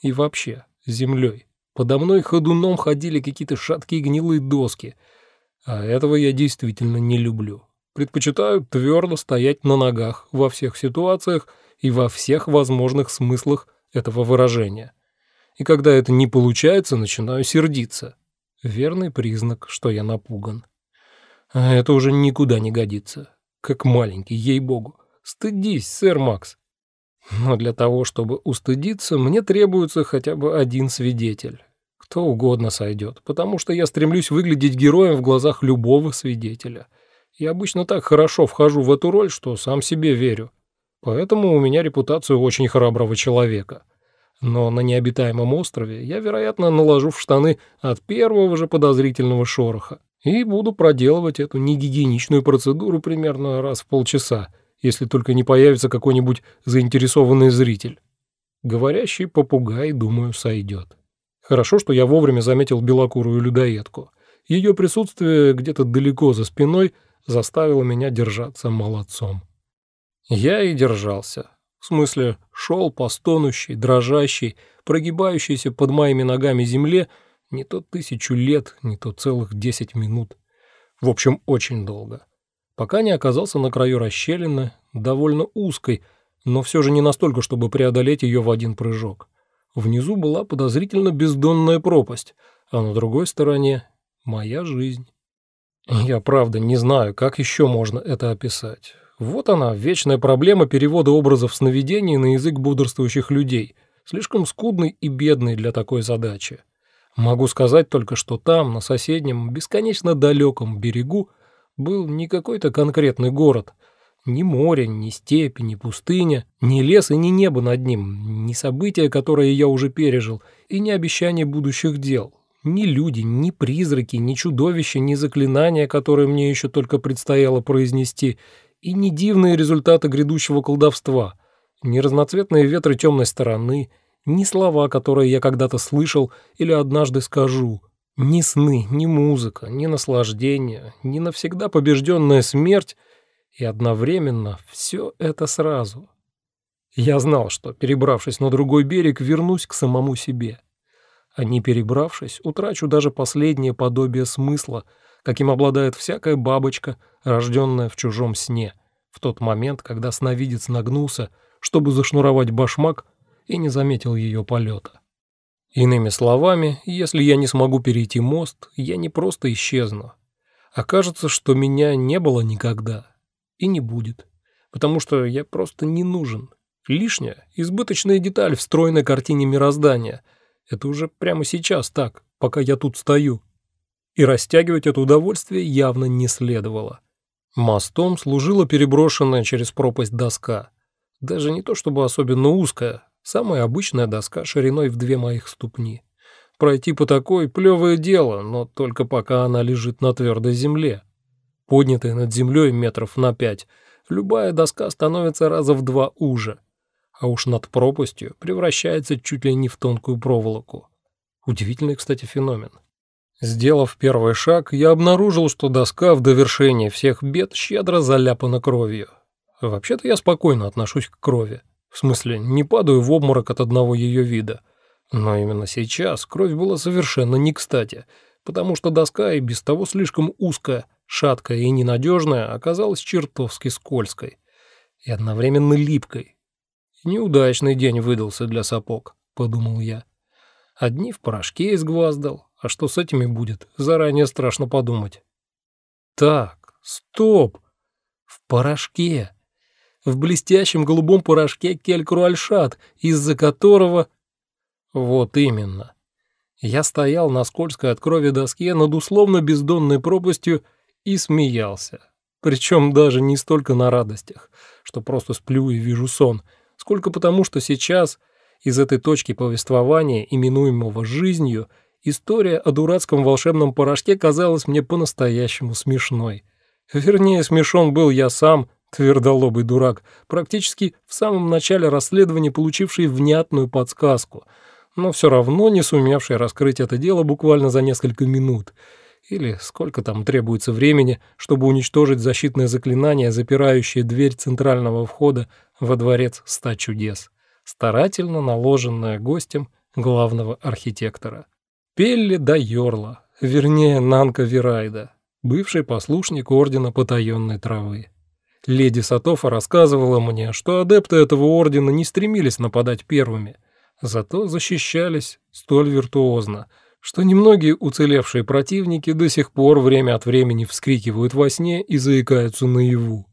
И вообще, землей. Подо мной ходуном ходили какие-то шаткие гнилые доски. А этого я действительно не люблю. Предпочитаю твердо стоять на ногах во всех ситуациях и во всех возможных смыслах этого выражения. И когда это не получается, начинаю сердиться. Верный признак, что я напуган. А это уже никуда не годится. Как маленький, ей-богу. Стыдись, сэр Макс. Но для того, чтобы устыдиться, мне требуется хотя бы один свидетель. Кто угодно сойдет, потому что я стремлюсь выглядеть героем в глазах любого свидетеля. Я обычно так хорошо вхожу в эту роль, что сам себе верю. Поэтому у меня репутация очень храброго человека. Но на необитаемом острове я, вероятно, наложу в штаны от первого же подозрительного шороха и буду проделывать эту негигиеничную процедуру примерно раз в полчаса, если только не появится какой-нибудь заинтересованный зритель. Говорящий попугай, думаю, сойдет. Хорошо, что я вовремя заметил белокурую людоедку. Ее присутствие где-то далеко за спиной заставило меня держаться молодцом. Я и держался. В смысле, шел по стонущей, дрожащей, прогибающейся под моими ногами земле не то тысячу лет, не то целых десять минут. В общем, очень долго. Пока не оказался на краю расщелины, довольно узкой, но все же не настолько, чтобы преодолеть ее в один прыжок. Внизу была подозрительно бездонная пропасть, а на другой стороне — моя жизнь. Я правда не знаю, как еще можно это описать. Вот она, вечная проблема перевода образов сновидений на язык бодрствующих людей, слишком скудный и бедный для такой задачи. Могу сказать только, что там, на соседнем, бесконечно далеком берегу, был не какой-то конкретный город, ни море, ни степь, ни пустыня, ни лес и ни небо над ним, ни события, которые я уже пережил, и ни обещания будущих дел, ни люди, ни призраки, ни чудовища, ни заклинания, которые мне еще только предстояло произнести, и не дивные результаты грядущего колдовства, не разноцветные ветры темной стороны, ни слова, которые я когда-то слышал или однажды скажу, ни сны, ни музыка, ни наслаждение, ни навсегда побежденная смерть и одновременно все это сразу. Я знал, что, перебравшись на другой берег, вернусь к самому себе. А не перебравшись, утрачу даже последнее подобие смысла — каким обладает всякая бабочка, рожденная в чужом сне, в тот момент, когда сновидец нагнулся, чтобы зашнуровать башмак, и не заметил ее полета. Иными словами, если я не смогу перейти мост, я не просто исчезну. Окажется, что меня не было никогда и не будет, потому что я просто не нужен. Лишняя, избыточная деталь в стройной картине мироздания. Это уже прямо сейчас так, пока я тут стою и растягивать это удовольствие явно не следовало. Мостом служила переброшенная через пропасть доска. Даже не то чтобы особенно узкая, самая обычная доска шириной в две моих ступни. Пройти по такой – плевое дело, но только пока она лежит на твердой земле. Поднятая над землей метров на пять, любая доска становится раза в два уже, а уж над пропастью превращается чуть ли не в тонкую проволоку. Удивительный, кстати, феномен. Сделав первый шаг, я обнаружил, что доска в довершении всех бед щедро заляпана кровью. Вообще-то я спокойно отношусь к крови. В смысле, не падаю в обморок от одного ее вида. Но именно сейчас кровь была совершенно не кстати, потому что доска и без того слишком узкая, шаткая и ненадежная оказалась чертовски скользкой и одновременно липкой. «Неудачный день выдался для сапог», — подумал я. Одни в порошке изгваздал, а что с этими будет, заранее страшно подумать. Так, стоп. В порошке. В блестящем голубом порошке келькруальшат, из-за которого... Вот именно. Я стоял на скользкой от крови доске над условно бездонной пропастью и смеялся. Причем даже не столько на радостях, что просто сплю и вижу сон, сколько потому, что сейчас из этой точки повествования, именуемого жизнью, история о дурацком волшебном порошке казалась мне по-настоящему смешной. Вернее, смешон был я сам, твердолобый дурак, практически в самом начале расследования получивший внятную подсказку, но все равно не сумевший раскрыть это дело буквально за несколько минут. Или сколько там требуется времени, чтобы уничтожить защитное заклинание, запирающее дверь центрального входа во дворец ста чудес, старательно наложенное гостем главного архитектора. Пелли да Йорла, вернее, Нанка Вирайда, бывший послушник Ордена Потаенной Травы. Леди Сатофа рассказывала мне, что адепты этого ордена не стремились нападать первыми, зато защищались столь виртуозно, что немногие уцелевшие противники до сих пор время от времени вскрикивают во сне и заикаются наяву.